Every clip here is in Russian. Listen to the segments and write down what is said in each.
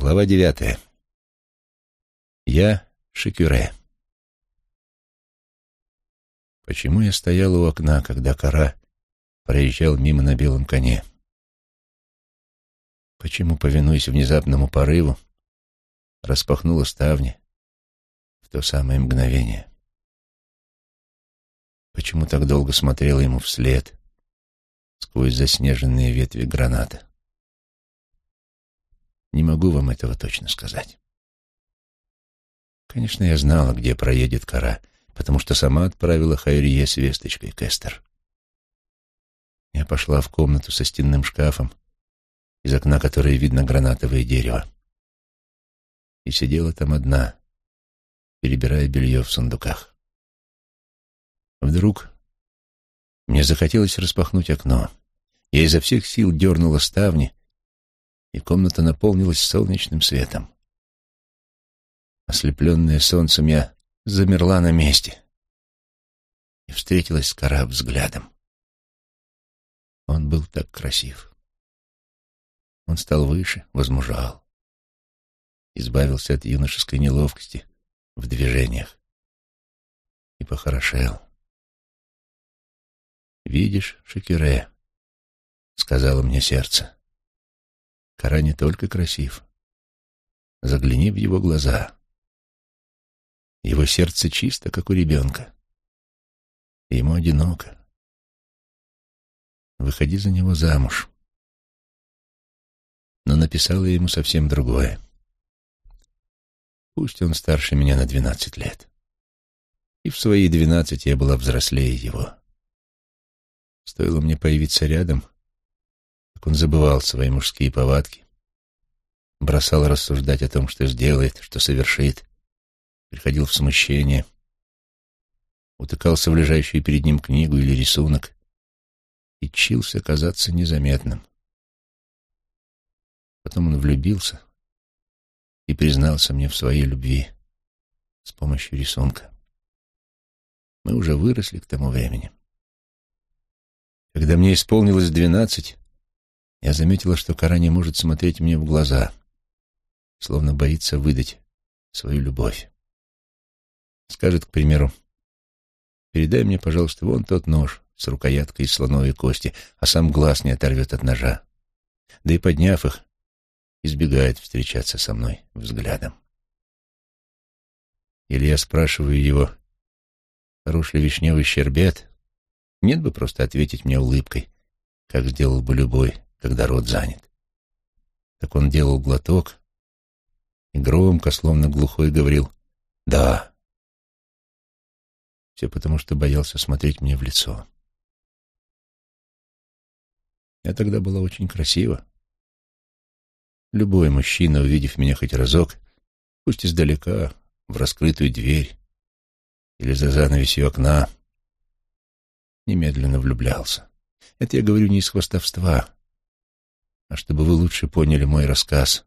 Глава девятая. Я Шекюре. Почему я стоял у окна, когда кора проезжал мимо на белом коне? Почему, повинуясь внезапному порыву, распахнула ставни в то самое мгновение? Почему так долго смотрела ему вслед сквозь заснеженные ветви граната? Не могу вам этого точно сказать. Конечно, я знала, где проедет кора, потому что сама отправила Хайрие с весточкой к Эстер. Я пошла в комнату со стенным шкафом, из окна которой видно гранатовое дерево, и сидела там одна, перебирая белье в сундуках. Вдруг мне захотелось распахнуть окно. Я изо всех сил дернула ставни, и комната наполнилась солнечным светом. Ослепленная солнцем, я замерла на месте и встретилась с Кара взглядом. Он был так красив. Он стал выше, возмужал, избавился от юношеской неловкости в движениях и похорошел. «Видишь, Шекюре», — сказала мне сердце, Кара не только красив. Загляни в его глаза. Его сердце чисто, как у ребенка. ему одиноко. Выходи за него замуж. Но написала ему совсем другое. Пусть он старше меня на двенадцать лет. И в свои двенадцать я была взрослее его. Стоило мне появиться рядом — как он забывал свои мужские повадки, бросал рассуждать о том, что сделает, что совершит, приходил в смущение, утыкался в лежащую перед ним книгу или рисунок и чился казаться незаметным. Потом он влюбился и признался мне в своей любви с помощью рисунка. Мы уже выросли к тому времени. Когда мне исполнилось двенадцать, я заметила, что Кара не может смотреть мне в глаза, словно боится выдать свою любовь. Скажет, к примеру, «Передай мне, пожалуйста, вон тот нож с рукояткой из слоновой кости, а сам глаз не оторвет от ножа». Да и подняв их, избегает встречаться со мной взглядом. Или я спрашиваю его, хорош ли вишневый щербет, нет бы просто ответить мне улыбкой, как сделал бы любой когда рот занят. Так он делал глоток и громко, словно глухой, говорил «Да». Все потому, что боялся смотреть мне в лицо. Я тогда была очень красива. Любой мужчина, увидев меня хоть разок, пусть издалека, в раскрытую дверь или за занавесью окна, немедленно влюблялся. Это я говорю не из хвастовства, а чтобы вы лучше поняли мой рассказ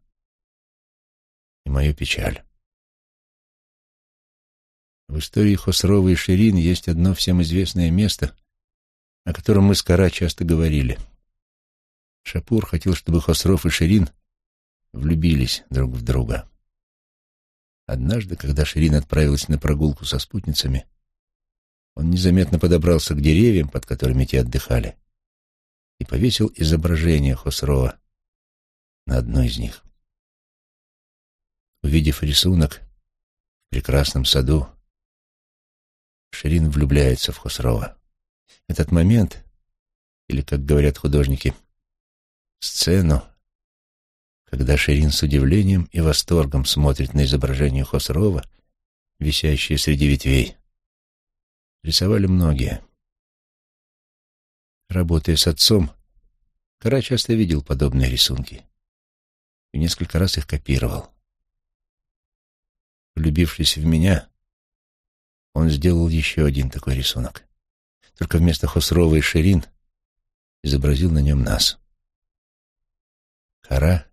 и мою печаль. В истории Хосрова и Ширин есть одно всем известное место, о котором мы с Кара часто говорили. Шапур хотел, чтобы Хосров и Ширин влюбились друг в друга. Однажды, когда Ширин отправилась на прогулку со спутницами, он незаметно подобрался к деревьям, под которыми те отдыхали, и повесил изображение Хосрова на одной из них. Увидев рисунок в прекрасном саду, Ширин влюбляется в Хосрова. Этот момент, или, как говорят художники, сцену, когда Ширин с удивлением и восторгом смотрит на изображение Хосрова, висящее среди ветвей, рисовали многие. Работая с отцом, Кара часто видел подобные рисунки и несколько раз их копировал. Влюбившись в меня, он сделал еще один такой рисунок. Только вместо Хосрова и Ширин изобразил на нем нас. Кара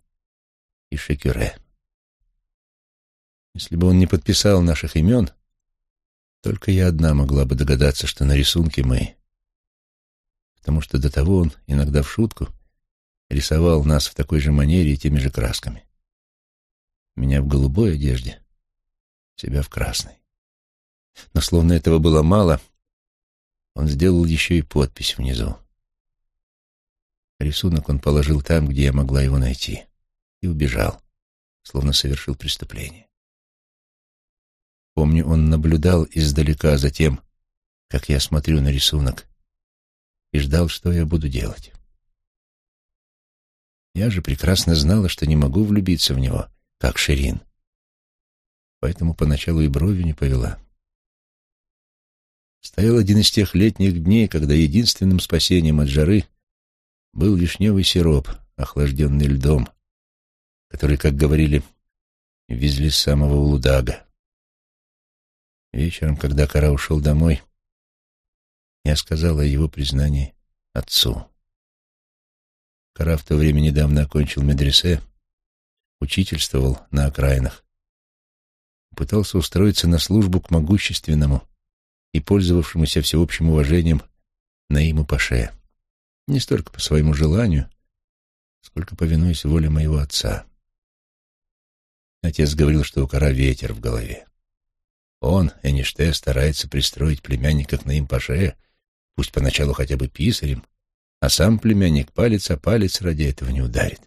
и Шекюре. Если бы он не подписал наших имен, только я одна могла бы догадаться, что на рисунке мы потому что до того он, иногда в шутку, рисовал нас в такой же манере и теми же красками. меня в голубой одежде, себя в красной. Но словно этого было мало, он сделал еще и подпись внизу. Рисунок он положил там, где я могла его найти, и убежал, словно совершил преступление. Помню, он наблюдал издалека за тем, как я смотрю на рисунок, и ждал, что я буду делать. Я же прекрасно знала, что не могу влюбиться в него, как Ширин. Поэтому поначалу и бровью не повела. Стоял один из тех летних дней, когда единственным спасением от жары был вишневый сироп, охлажденный льдом, который, как говорили, везли с самого Улудага. Вечером, когда Кара ушел домой, я сказала о его признании отцу. Кара в то время недавно окончил медресе, учительствовал на окраинах, пытался устроиться на службу к могущественному и пользовавшемуся всеобщим уважением Наиму Паше, не столько по своему желанию, сколько повинуясь воле моего отца. Отец говорил, что у Кара ветер в голове. Он, Эниште, старается пристроить племянника к Наим Паше, пусть поначалу хотя бы писарем, а сам племянник палец о палец ради этого не ударит.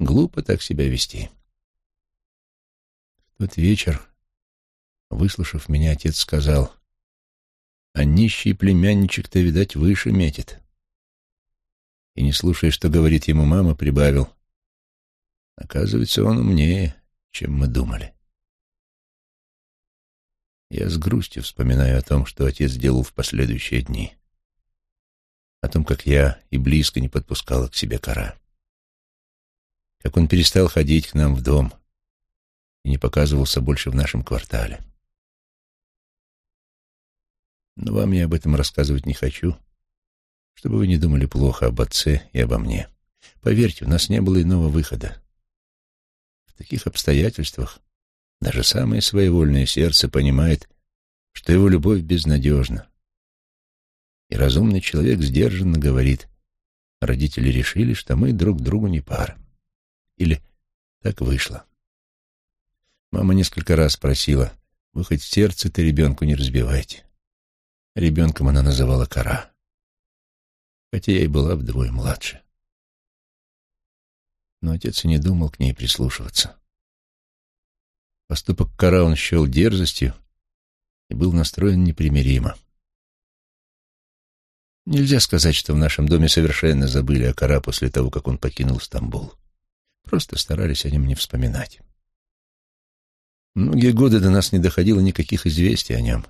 Глупо так себя вести. В тот вечер, выслушав меня, отец сказал, «А нищий племянничек-то, видать, выше метит». И, не слушая, что говорит ему мама, прибавил, «Оказывается, он умнее, чем мы думали». Я с грустью вспоминаю о том, что отец делал в последующие дни о том, как я и близко не подпускала к себе кора. Как он перестал ходить к нам в дом и не показывался больше в нашем квартале. Но вам я об этом рассказывать не хочу, чтобы вы не думали плохо об отце и обо мне. Поверьте, у нас не было иного выхода. В таких обстоятельствах даже самое своевольное сердце понимает, что его любовь безнадежна, и разумный человек сдержанно говорит, родители решили, что мы друг другу не пара. Или так вышло. Мама несколько раз просила, вы хоть сердце-то ребенку не разбивайте. Ребенком она называла Кара, хотя я и была вдвое младше. Но отец и не думал к ней прислушиваться. Поступок Кара он счел дерзостью и был настроен непримиримо. Нельзя сказать, что в нашем доме совершенно забыли о Кара после того, как он покинул Стамбул. Просто старались о нем не вспоминать. Многие годы до нас не доходило никаких известий о нем.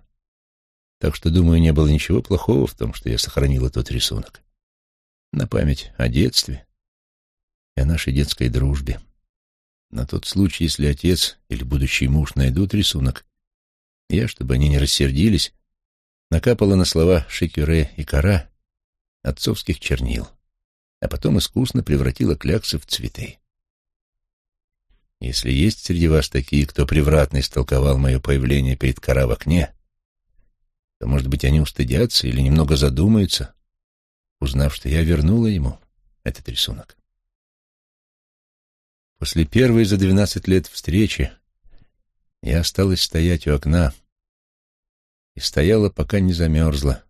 Так что, думаю, не было ничего плохого в том, что я сохранила тот рисунок. На память о детстве и о нашей детской дружбе. На тот случай, если отец или будущий муж найдут рисунок, я, чтобы они не рассердились, накапала на слова Шекюре и Кара отцовских чернил, а потом искусно превратила кляксы в цветы. Если есть среди вас такие, кто превратно истолковал мое появление перед Кара в окне, то, может быть, они устыдятся или немного задумаются, узнав, что я вернула ему этот рисунок. После первой за двенадцать лет встречи я осталась стоять у окна, и стояла, пока не замерзла,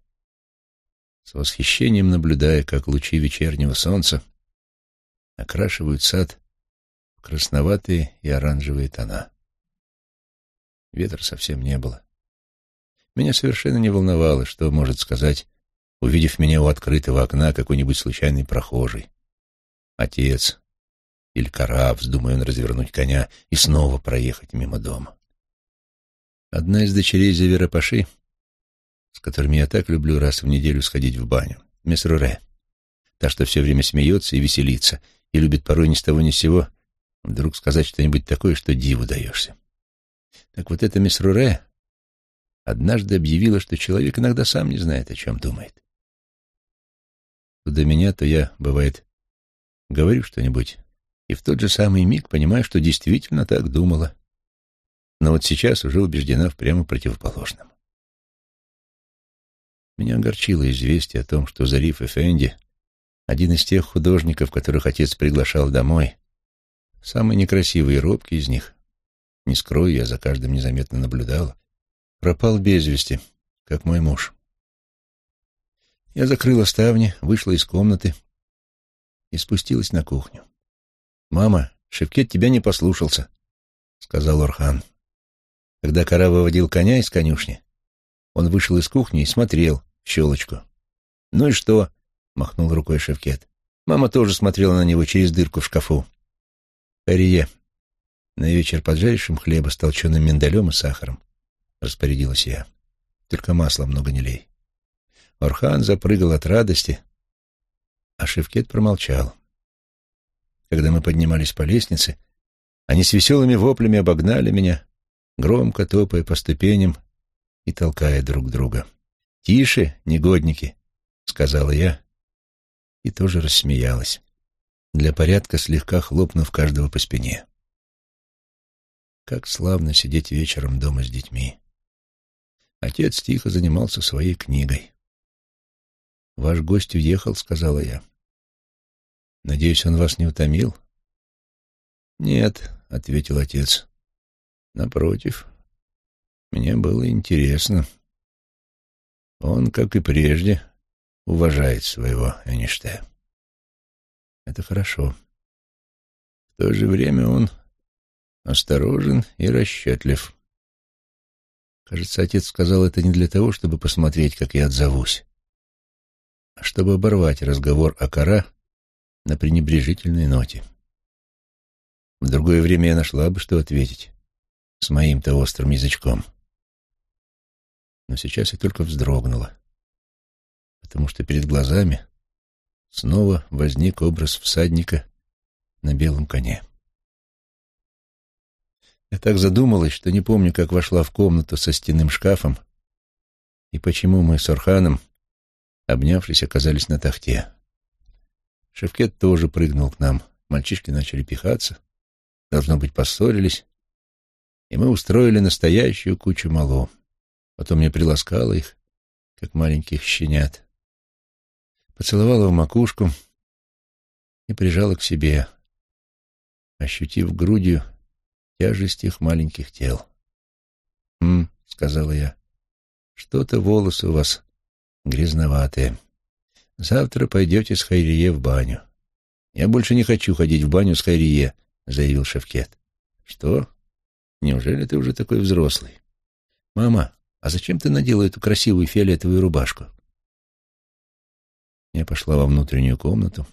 с восхищением наблюдая, как лучи вечернего солнца окрашивают сад в красноватые и оранжевые тона. Ветра совсем не было. Меня совершенно не волновало, что может сказать, увидев меня у открытого окна какой-нибудь случайный прохожий. Отец или кора, вздумая он развернуть коня и снова проехать мимо дома. Одна из дочерей Зевера Паши с которыми я так люблю раз в неделю сходить в баню. Мисс Руре. Та, что все время смеется и веселится, и любит порой ни с того ни с сего вдруг сказать что-нибудь такое, что диву даешься. Так вот эта мисс Руре однажды объявила, что человек иногда сам не знает, о чем думает. То до меня, то я, бывает, говорю что-нибудь, и в тот же самый миг понимаю, что действительно так думала. Но вот сейчас уже убеждена в прямо противоположном. Меня огорчило известие о том, что Зариф Эфенди, один из тех художников, которых отец приглашал домой, самый некрасивый и робкий из них, Не скрою, я за каждым незаметно наблюдала. Пропал без вести, как мой муж. Я закрыла ставни, вышла из комнаты и спустилась на кухню. «Мама, Шевкет тебя не послушался», — сказал Орхан. Когда Кара выводил коня из конюшни, он вышел из кухни и смотрел щелочку. «Ну и что?» — махнул рукой Шевкет. Мама тоже смотрела на него через дырку в шкафу. «Арие, на вечер поджаришь им хлеба с толченым миндалем и сахаром», — распорядилась я. «Только масла много не лей». Орхан запрыгал от радости, а Шевкет промолчал. Когда мы поднимались по лестнице, они с веселыми воплями обогнали меня, громко топая по ступеням и толкая друг друга. «Тише, негодники!» — сказала я и тоже рассмеялась, для порядка слегка хлопнув каждого по спине. Как славно сидеть вечером дома с детьми. Отец тихо занимался своей книгой. «Ваш гость уехал», — сказала я. «Надеюсь, он вас не утомил?» «Нет», — ответил отец. «Напротив, мне было интересно. Он, как и прежде, уважает своего Эйнштейна. Это хорошо. В то же время он осторожен и расчетлив. Кажется, отец сказал это не для того, чтобы посмотреть, как я отзовусь, а чтобы оборвать разговор о кора на пренебрежительной ноте. В другое время я нашла бы, что ответить с моим-то острым язычком. Но сейчас я только вздрогнула, потому что перед глазами снова возник образ всадника на белом коне. Я так задумалась, что не помню, как вошла в комнату со стенным шкафом и почему мы с Орханом, обнявшись, оказались на тахте. Шевкет тоже прыгнул к нам. Мальчишки начали пихаться, должно быть, поссорились, и мы устроили настоящую кучу мало. Потом я приласкала их, как маленьких щенят, поцеловала в макушку и прижала к себе, ощутив грудью тяжесть их маленьких тел. «Хм», — сказала я, — «что-то волосы у вас грязноватые. Завтра пойдете с Хайрие в баню». «Я больше не хочу ходить в баню с Хайрие», — заявил Шевкет. «Что? Неужели ты уже такой взрослый?» «Мама, а зачем ты надела эту красивую фиолетовую рубашку?» Я пошла во внутреннюю комнату,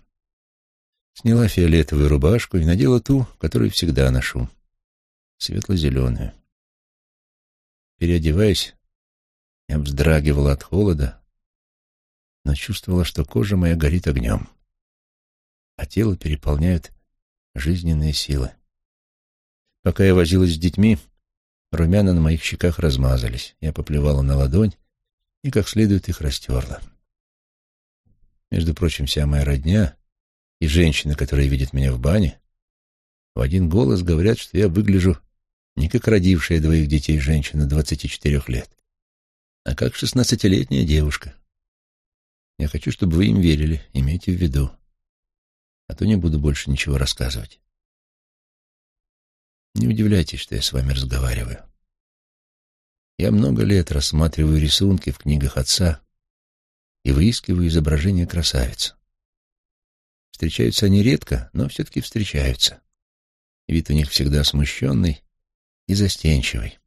сняла фиолетовую рубашку и надела ту, которую всегда ношу светло-зеленую. Переодеваясь, я вздрагивала от холода, но чувствовала, что кожа моя горит огнем, а тело переполняют жизненные силы. Пока я возилась с детьми, румяна на моих щеках размазались. Я поплевала на ладонь и как следует их растерла. Между прочим, вся моя родня и женщины, которые видят меня в бане, в один голос говорят, что я выгляжу не как родившая двоих детей женщина двадцати четырех лет, а как шестнадцатилетняя девушка. Я хочу, чтобы вы им верили, имейте в виду. А то не буду больше ничего рассказывать. Не удивляйтесь, что я с вами разговариваю. Я много лет рассматриваю рисунки в книгах отца и выискиваю изображения красавиц. Встречаются они редко, но все-таки встречаются. Вид у них всегда смущенный и застенчивый.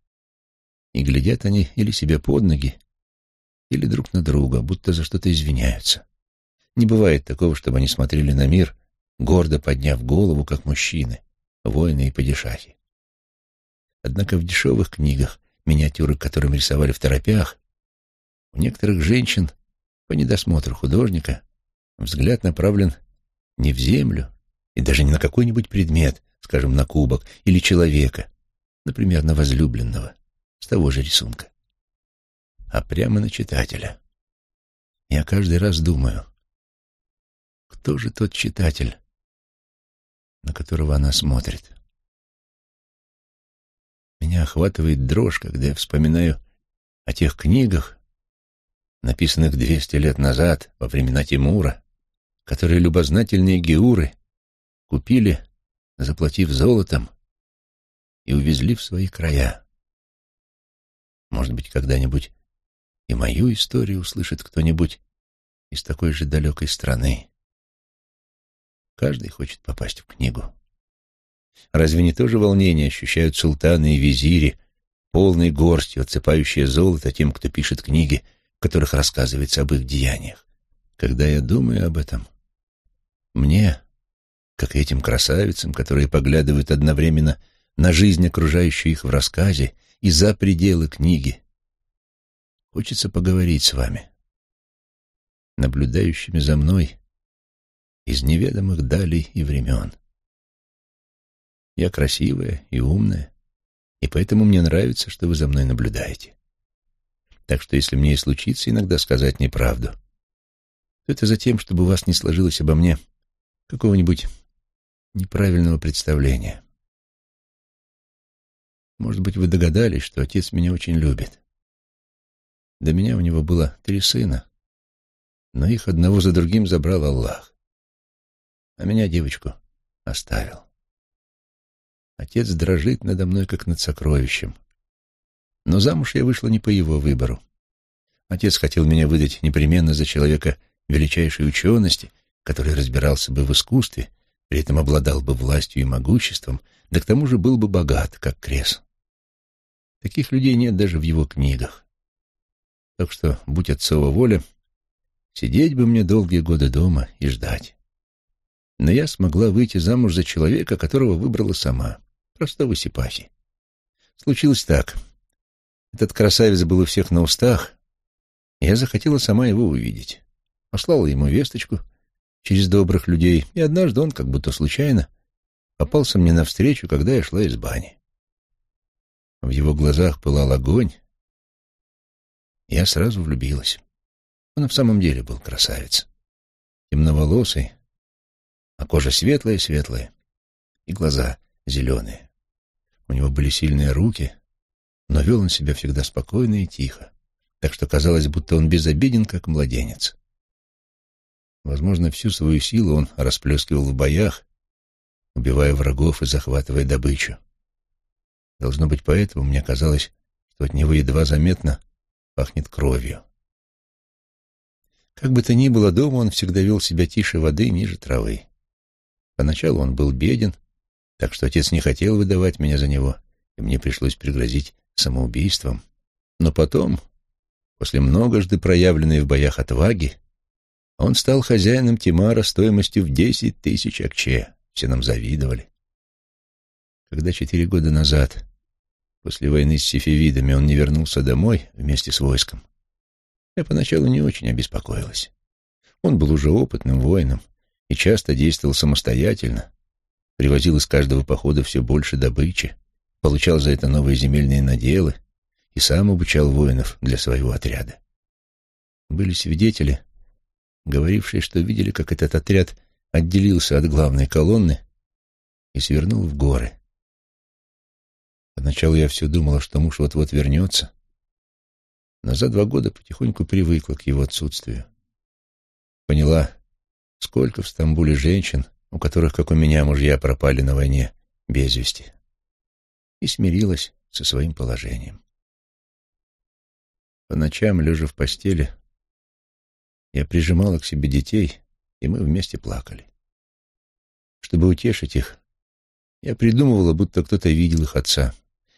И глядят они или себе под ноги, или друг на друга, будто за что-то извиняются. Не бывает такого, чтобы они смотрели на мир, гордо подняв голову, как мужчины, воины и падишахи. Однако в дешевых книгах, миниатюры которым рисовали в торопях, у некоторых женщин, по недосмотру художника, взгляд направлен не в землю и даже не на какой-нибудь предмет, скажем, на кубок или человека, например, на возлюбленного, с того же рисунка, а прямо на читателя. Я каждый раз думаю, кто же тот читатель, на которого она смотрит? Меня охватывает дрожь, когда я вспоминаю о тех книгах, написанных двести лет назад, во времена Тимура, которые любознательные геуры купили, заплатив золотом, и увезли в свои края. Может быть, когда-нибудь и мою историю услышит кто-нибудь из такой же далекой страны. Каждый хочет попасть в книгу. Разве не то же волнение ощущают султаны и визири, полной горстью отсыпающие золото тем, кто пишет книги, в которых рассказывается об их деяниях? Когда я думаю об этом, мне, как и этим красавицам, которые поглядывают одновременно на жизнь, окружающую их в рассказе, и за пределы книги, хочется поговорить с вами, наблюдающими за мной из неведомых далей и времен. Я красивая и умная, и поэтому мне нравится, что вы за мной наблюдаете. Так что если мне и случится иногда сказать неправду, то это за тем, чтобы у вас не сложилось обо мне какого-нибудь неправильного представления. Может быть, вы догадались, что отец меня очень любит. До меня у него было три сына, но их одного за другим забрал Аллах, а меня, девочку, оставил. Отец дрожит надо мной, как над сокровищем. Но замуж я вышла не по его выбору. Отец хотел меня выдать непременно за человека величайшей учености, который разбирался бы в искусстве, при этом обладал бы властью и могуществом, да к тому же был бы богат, как Крес. Таких людей нет даже в его книгах. Так что, будь отцова воля, сидеть бы мне долгие годы дома и ждать. Но я смогла выйти замуж за человека, которого выбрала сама простого сипахи. Случилось так. Этот красавец был у всех на устах, и я захотела сама его увидеть. Послала ему весточку через добрых людей, и однажды он, как будто случайно, попался мне навстречу, когда я шла из бани. В его глазах пылал огонь, я сразу влюбилась. Он в самом деле был красавец. Темноволосый, а кожа светлая-светлая, и глаза зеленые. У него были сильные руки, но вел он себя всегда спокойно и тихо, так что казалось, будто он безобиден, как младенец. Возможно, всю свою силу он расплескивал в боях, убивая врагов и захватывая добычу. Должно быть, поэтому мне казалось, что от него едва заметно пахнет кровью. Как бы то ни было, дома он всегда вел себя тише воды, ниже травы. Поначалу он был беден, так что отец не хотел выдавать меня за него, и мне пришлось пригрозить самоубийством. Но потом, после многожды проявленной в боях отваги, он стал хозяином Тимара стоимостью в десять тысяч акче. Все нам завидовали. Когда четыре года назад, после войны с сифивидами, он не вернулся домой вместе с войском, я поначалу не очень обеспокоилась. Он был уже опытным воином и часто действовал самостоятельно, привозил из каждого похода все больше добычи, получал за это новые земельные наделы и сам обучал воинов для своего отряда. Были свидетели, говорившие, что видели, как этот отряд отделился от главной колонны и свернул в горы. Поначалу я все думала, что муж вот-вот вернется, но за два года потихоньку привыкла к его отсутствию. Поняла, сколько в Стамбуле женщин — у которых, как у меня, мужья пропали на войне без вести, и смирилась со своим положением. По ночам, лежа в постели, я прижимала к себе детей, и мы вместе плакали. Чтобы утешить их, я придумывала, будто кто-то видел их отца,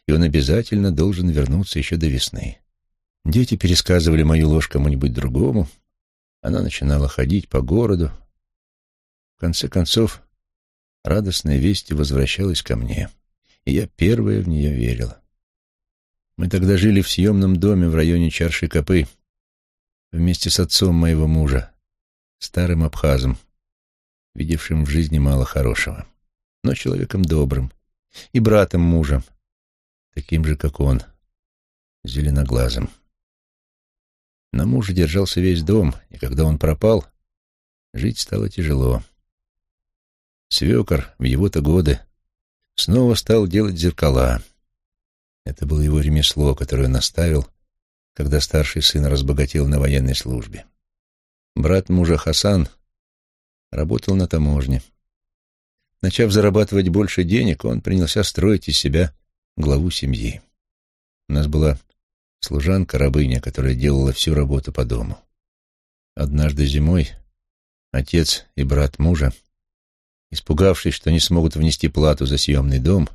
и он обязательно должен вернуться еще до весны. Дети пересказывали мою ложь кому-нибудь другому, она начинала ходить по городу, в конце концов, радостная весть возвращалась ко мне, и я первая в нее верила. Мы тогда жили в съемном доме в районе Чарши-Копы вместе с отцом моего мужа, старым абхазом, видевшим в жизни мало хорошего, но человеком добрым, и братом мужа, таким же, как он, зеленоглазым. На мужа держался весь дом, и когда он пропал, жить стало тяжело. Свекор в его-то годы снова стал делать зеркала. Это было его ремесло, которое он оставил, когда старший сын разбогател на военной службе. Брат мужа Хасан работал на таможне. Начав зарабатывать больше денег, он принялся строить из себя главу семьи. У нас была служанка-рабыня, которая делала всю работу по дому. Однажды зимой отец и брат мужа, испугавшись, что не смогут внести плату за съемный дом,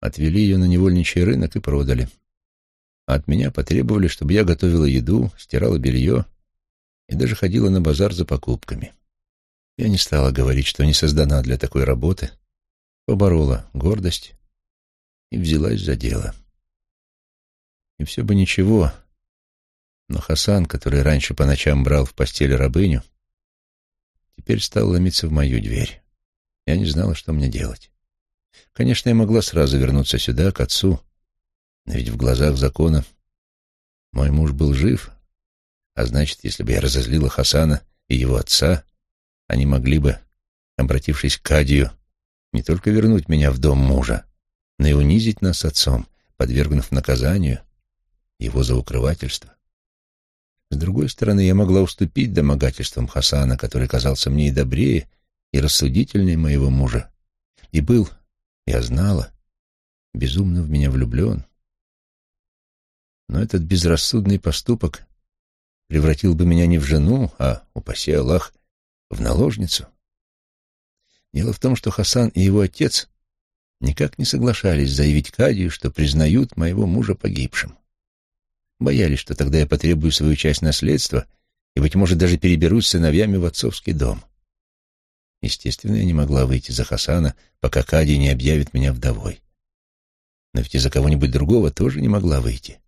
отвели ее на невольничий рынок и продали. А от меня потребовали, чтобы я готовила еду, стирала белье и даже ходила на базар за покупками. Я не стала говорить, что не создана для такой работы, поборола гордость и взялась за дело. И все бы ничего, но Хасан, который раньше по ночам брал в постели рабыню, теперь стал ломиться в мою дверь. Я не знала, что мне делать. Конечно, я могла сразу вернуться сюда, к отцу, но ведь в глазах закона мой муж был жив, а значит, если бы я разозлила Хасана и его отца, они могли бы, обратившись к Кадию, не только вернуть меня в дом мужа, но и унизить нас отцом, подвергнув наказанию его за укрывательство. С другой стороны, я могла уступить домогательствам Хасана, который казался мне и добрее, и рассудительнее моего мужа, и был, я знала, безумно в меня влюблен. Но этот безрассудный поступок превратил бы меня не в жену, а, упаси Аллах, в наложницу. Дело в том, что Хасан и его отец никак не соглашались заявить Кадию, что признают моего мужа погибшим. Боялись, что тогда я потребую свою часть наследства и, быть может, даже переберусь с сыновьями в отцовский дом. Естественно, я не могла выйти за Хасана, пока Кадий не объявит меня вдовой. Но ведь и за кого-нибудь другого тоже не могла выйти.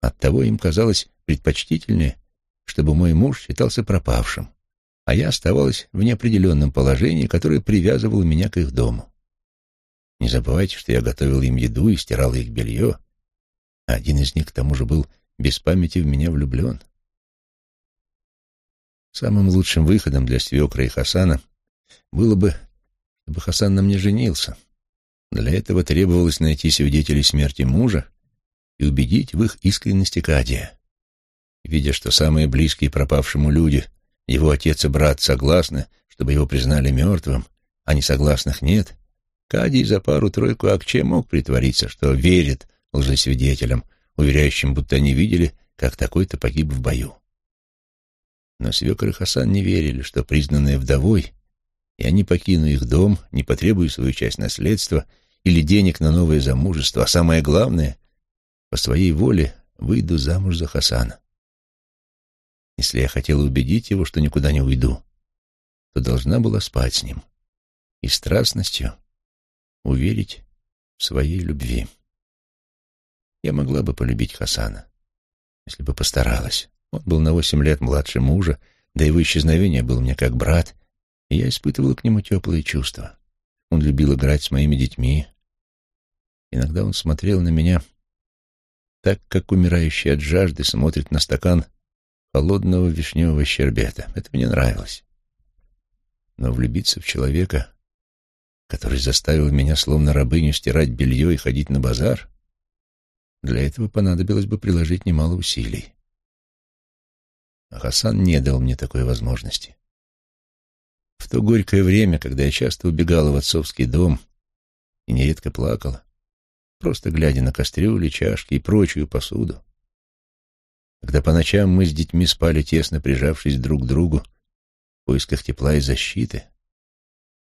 Оттого им казалось предпочтительнее, чтобы мой муж считался пропавшим, а я оставалась в неопределенном положении, которое привязывало меня к их дому. Не забывайте, что я готовил им еду и стирал их белье, один из них к тому же был без памяти в меня влюблен. Самым лучшим выходом для свекра и Хасана было бы, чтобы Хасан на мне женился. Для этого требовалось найти свидетелей смерти мужа и убедить в их искренности Кадия. Видя, что самые близкие пропавшему люди, его отец и брат, согласны, чтобы его признали мертвым, а несогласных нет, Кадий за пару-тройку Акче мог притвориться, что верит лжесвидетелям, уверяющим, будто они видели, как такой-то погиб в бою. Но свекр и Хасан не верили, что, признанные вдовой, я не покину их дом, не потребую свою часть наследства или денег на новое замужество, а самое главное, по своей воле выйду замуж за Хасана. Если я хотела убедить его, что никуда не уйду, то должна была спать с ним и страстностью уверить в своей любви. Я могла бы полюбить Хасана, если бы постаралась. Он был на восемь лет младше мужа, до его исчезновения был мне как брат, и я испытывала к нему теплые чувства. Он любил играть с моими детьми. Иногда он смотрел на меня так, как умирающий от жажды смотрит на стакан холодного вишневого щербета. Это мне нравилось. Но влюбиться в человека, который заставил меня словно рабыню стирать белье и ходить на базар, для этого понадобилось бы приложить немало усилий. А Хасан не дал мне такой возможности. В то горькое время, когда я часто убегала в отцовский дом и нередко плакала, просто глядя на кастрюли, чашки и прочую посуду, когда по ночам мы с детьми спали тесно прижавшись друг к другу в поисках тепла и защиты,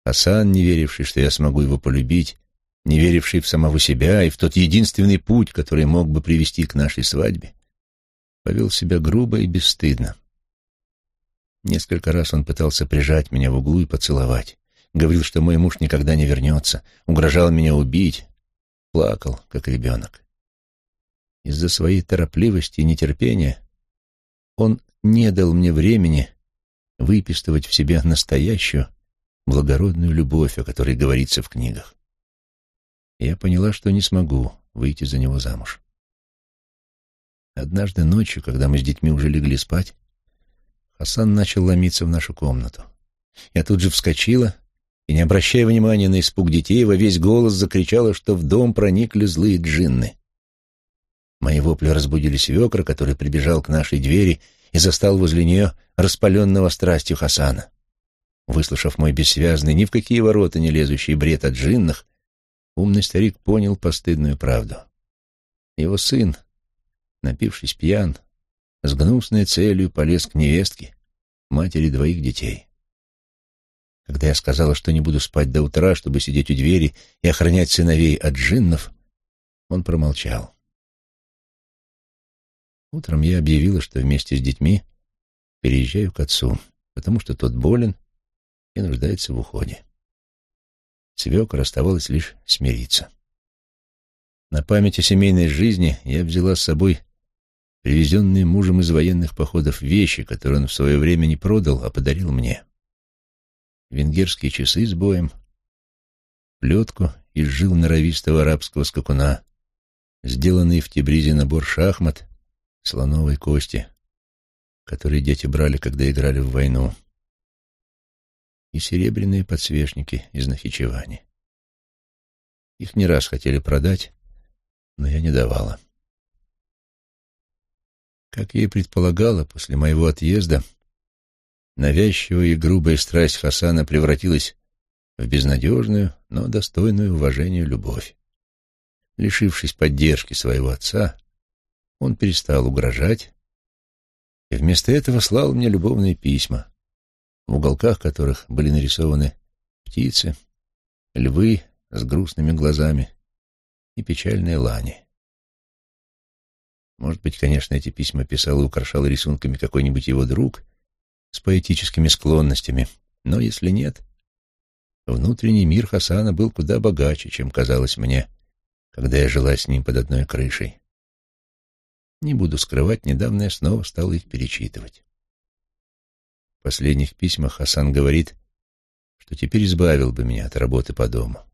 Асан, не веривший, что я смогу его полюбить, не веривший в самого себя и в тот единственный путь, который мог бы привести к нашей свадьбе, повел себя грубо и бесстыдно. Несколько раз он пытался прижать меня в углу и поцеловать. Говорил, что мой муж никогда не вернется, угрожал меня убить. Плакал, как ребенок. Из-за своей торопливости и нетерпения он не дал мне времени выпистывать в себе настоящую, благородную любовь, о которой говорится в книгах. Я поняла, что не смогу выйти за него замуж. Однажды ночью, когда мы с детьми уже легли спать, Хасан начал ломиться в нашу комнату. Я тут же вскочила и, не обращая внимания на испуг детей, во весь голос закричала, что в дом проникли злые джинны. Мои вопли разбудили свекра, который прибежал к нашей двери и застал возле нее распаленного страстью Хасана. Выслушав мой бессвязный, ни в какие ворота не лезущий бред о джиннах, умный старик понял постыдную правду. Его сын, напившись пьян, с гнусной целью полез к невестке, матери двоих детей. Когда я сказала, что не буду спать до утра, чтобы сидеть у двери и охранять сыновей от джиннов, он промолчал. Утром я объявила, что вместе с детьми переезжаю к отцу, потому что тот болен и нуждается в уходе. Свекор оставалось лишь смириться. На память о семейной жизни я взяла с собой привезенные мужем из военных походов вещи, которые он в свое время не продал, а подарил мне. Венгерские часы с боем, плетку из жил норовистого арабского скакуна, сделанный в Тебризе набор шахмат, слоновой кости, которые дети брали, когда играли в войну, и серебряные подсвечники из Нахичевани. Их не раз хотели продать, но я не давала. Как я и предполагала, после моего отъезда навязчивая и грубая страсть Хасана превратилась в безнадежную, но достойную уважения любовь. Лишившись поддержки своего отца, он перестал угрожать и вместо этого слал мне любовные письма, в уголках которых были нарисованы птицы, львы с грустными глазами и печальные лани. Может быть, конечно, эти письма писал и украшал рисунками какой-нибудь его друг с поэтическими склонностями, но если нет, внутренний мир Хасана был куда богаче, чем казалось мне, когда я жила с ним под одной крышей. Не буду скрывать, недавно я снова стал их перечитывать. Последних письмах Хасан говорит, что теперь избавил бы меня от работы по дому,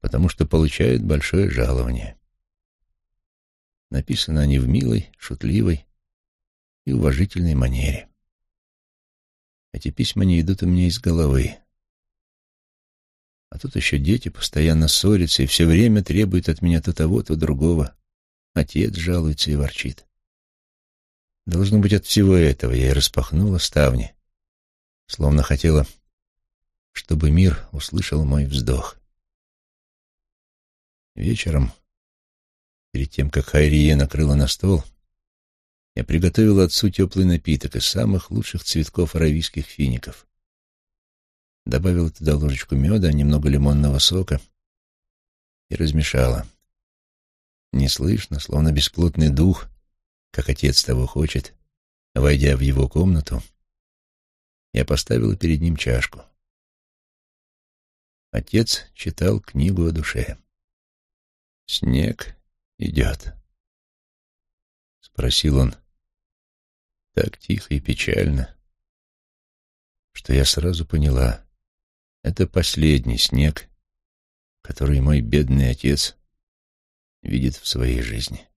потому что получает большое жалование. Написаны они в милой, шутливой и уважительной манере. Эти письма не идут у меня из головы. А тут еще дети постоянно ссорятся и все время требуют от меня то того, то другого. Отец жалуется и ворчит. Должно быть, от всего этого я и распахнула ставни, словно хотела, чтобы мир услышал мой вздох. Вечером, перед тем, как Хайрие накрыла на стол, я приготовила отцу теплый напиток из самых лучших цветков аравийских фиников. Добавила туда ложечку меда, немного лимонного сока и размешала. Неслышно, словно бесплотный дух, как отец того хочет, войдя в его комнату, я поставила перед ним чашку. Отец читал книгу о душе. «Снег идет», — спросил он так тихо и печально, что я сразу поняла, это последний снег, который мой бедный отец видит в своей жизни.